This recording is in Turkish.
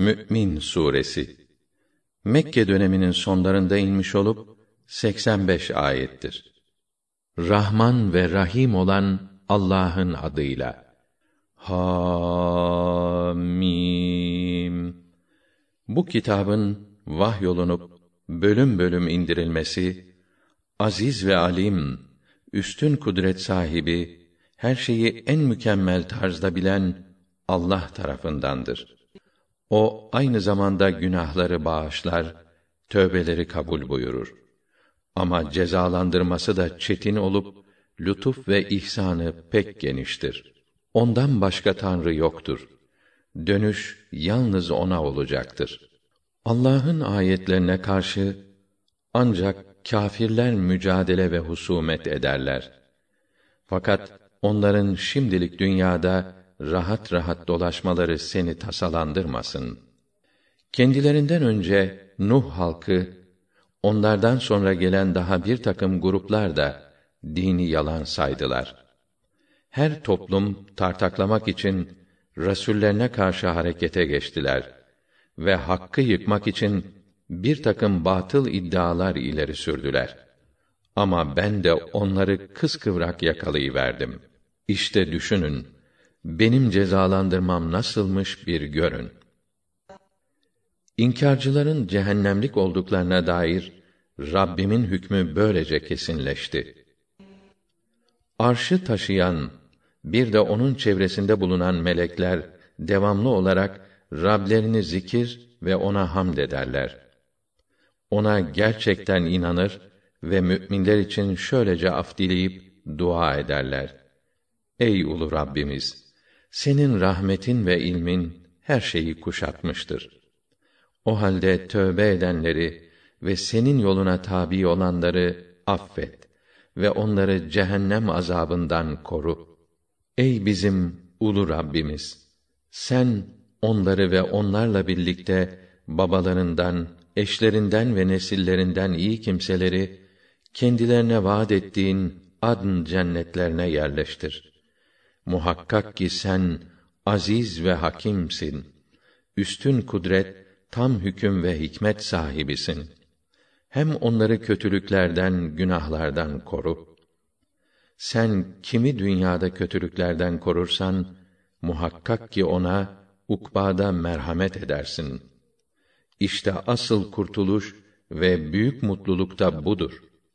Mü'min suresi Mekke döneminin sonlarında inmiş olup 85 ayettir. Rahman ve Rahim olan Allah'ın adıyla. Hamim. Bu kitabın vahyolunup bölüm bölüm indirilmesi aziz ve alim, üstün kudret sahibi, her şeyi en mükemmel tarzda bilen Allah tarafındandır. O aynı zamanda günahları bağışlar, tövbeleri kabul buyurur. Ama cezalandırması da çetin olup lütuf ve ihsanı pek geniştir. Ondan başka tanrı yoktur. Dönüş yalnız ona olacaktır. Allah'ın ayetlerine karşı ancak kâfirler mücadele ve husumet ederler. Fakat onların şimdilik dünyada rahat rahat dolaşmaları seni tasalandırmasın. Kendilerinden önce Nuh halkı, onlardan sonra gelen daha bir takım gruplar da dini yalan saydılar. Her toplum tartaklamak için rasullerine karşı harekete geçtiler ve hakkı yıkmak için bir takım batıl iddialar ileri sürdüler. Ama ben de onları kıskıvrak yakalayıverdim. İşte düşünün, benim cezalandırmam nasılmış bir görün. İnkarcıların cehennemlik olduklarına dair Rabbimin hükmü böylece kesinleşti. Arşı taşıyan bir de onun çevresinde bulunan melekler devamlı olarak Rablerini zikir ve ona hamd ederler. Ona gerçekten inanır ve müminler için şöylece af dileyip dua ederler. Ey ulu Rabbimiz! Senin rahmetin ve ilmin her şeyi kuşatmıştır. O halde tövbe edenleri ve senin yoluna tabi olanları affet ve onları cehennem azabından koru. Ey bizim ulu Rabbimiz! Sen onları ve onlarla birlikte babalarından, eşlerinden ve nesillerinden iyi kimseleri kendilerine vaad ettiğin adn cennetlerine yerleştir. Muhakkak ki sen aziz ve hakimsin. Üstün kudret, tam hüküm ve hikmet sahibisin. Hem onları kötülüklerden, günahlardan koru. Sen kimi dünyada kötülüklerden korursan, muhakkak ki ona ukbada merhamet edersin. İşte asıl kurtuluş ve büyük mutluluk da budur.''